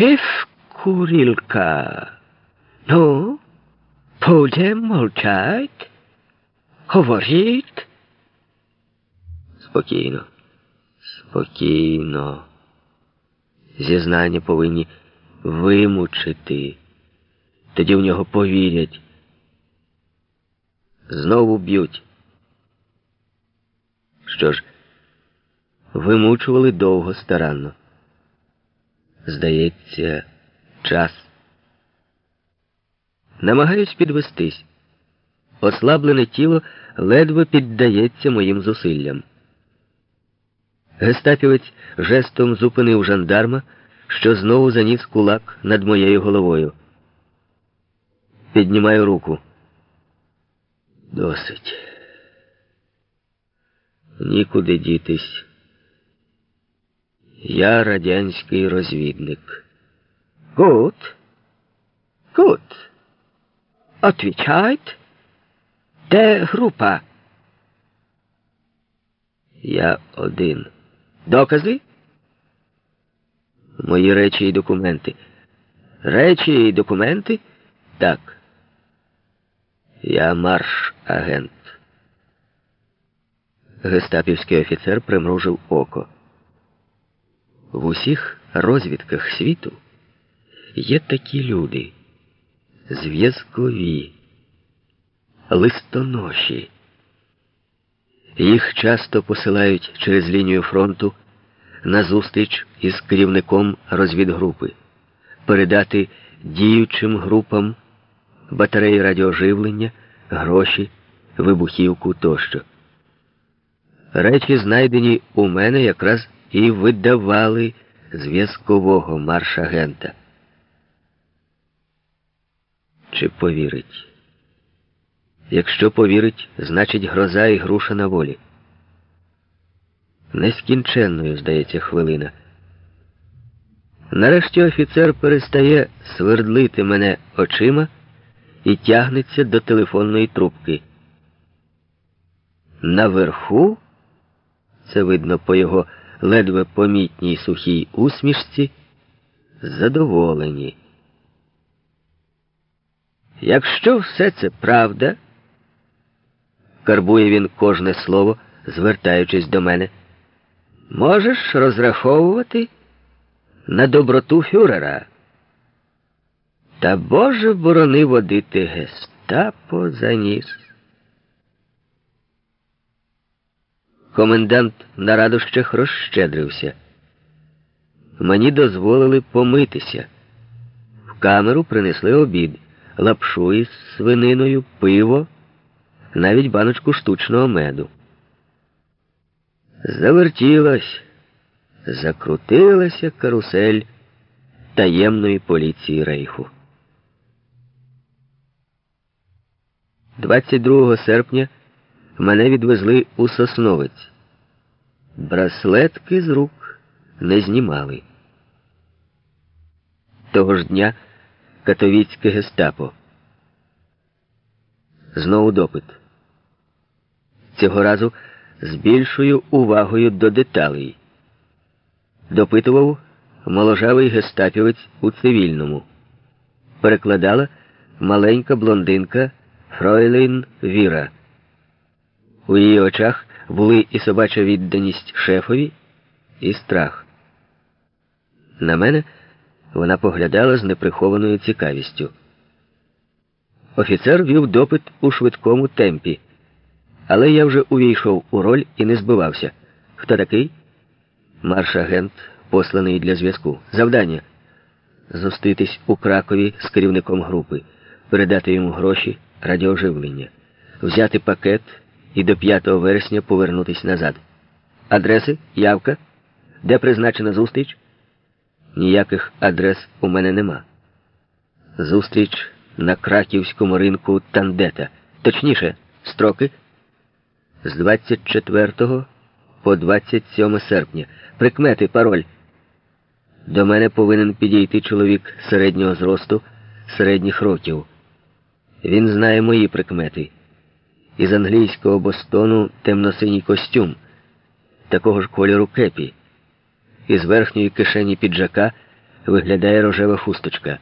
Тиф, курілка. Ну, будем мовчать? Говоріть? Спокійно. Спокійно. Зізнання повинні вимучити. Тоді в нього повірять. Знову б'ють. Що ж, вимучували довго старанно. Здається, час. Намагаюсь підвестись. Ослаблене тіло ледве піддається моїм зусиллям. Гестапівець жестом зупинив жандарма, що знову заніс кулак над моєю головою. Піднімаю руку. Досить. Нікуди дітись. Я радянський розвідник. Гуд. Гуд. Отвічайте. Де група? Я один. Докази? Мої речі і документи. Речі і документи? Так. Я марш-агент. Гестапівський офіцер примружив око. В усіх розвідках світу є такі люди, зв'язкові, листоноші. Їх часто посилають через лінію фронту на зустріч із керівником розвідгрупи, передати діючим групам батареї радіоживлення, гроші, вибухівку тощо. Речі, знайдені у мене, якраз і видавали зв'язкового маршагента. Чи повірить? Якщо повірить, значить гроза і груша на волі. Нескінченною, здається, хвилина. Нарешті офіцер перестає свердлити мене очима і тягнеться до телефонної трубки. Наверху, це видно по його ледве помітній сухій усмішці, задоволені. Якщо все це правда, карбує він кожне слово, звертаючись до мене, можеш розраховувати на доброту фюрера. Та Боже борони водити гестапо за ніс. Комендант на радощах розщедрився. Мені дозволили помитися. В камеру принесли обід, лапшу із свининою, пиво, навіть баночку штучного меду. Завертілась, закрутилася карусель таємної поліції рейху. 22 серпня мене відвезли у Сосновець. Браслетки з рук не знімали. Того ж дня катовіцьке гестапо. Знову допит. Цього разу з більшою увагою до деталей. Допитував моложавий гестапівець у цивільному. Перекладала маленька блондинка Фройлейн Віра. У її очах були і собача відданість шефові, і страх. На мене вона поглядала з неприхованою цікавістю. Офіцер вів допит у швидкому темпі, але я вже увійшов у роль і не збивався. Хто такий? Марш-агент, посланий для зв'язку. Завдання зустрітись у Кракові з керівником групи, передати йому гроші, радіоживлення, взяти пакет і до 5 вересня повернутися назад. Адреси, явка, де призначена зустріч? Ніяких адрес у мене нема. Зустріч на краківському ринку Тандета. Точніше, строки з 24 по 27 серпня. Прикмети, пароль. До мене повинен підійти чоловік середнього зросту, середніх років. Він знає мої прикмети. Із англійського бостону темно-синій костюм, такого ж кольору кепі. Із верхньої кишені піджака виглядає рожева хусточка.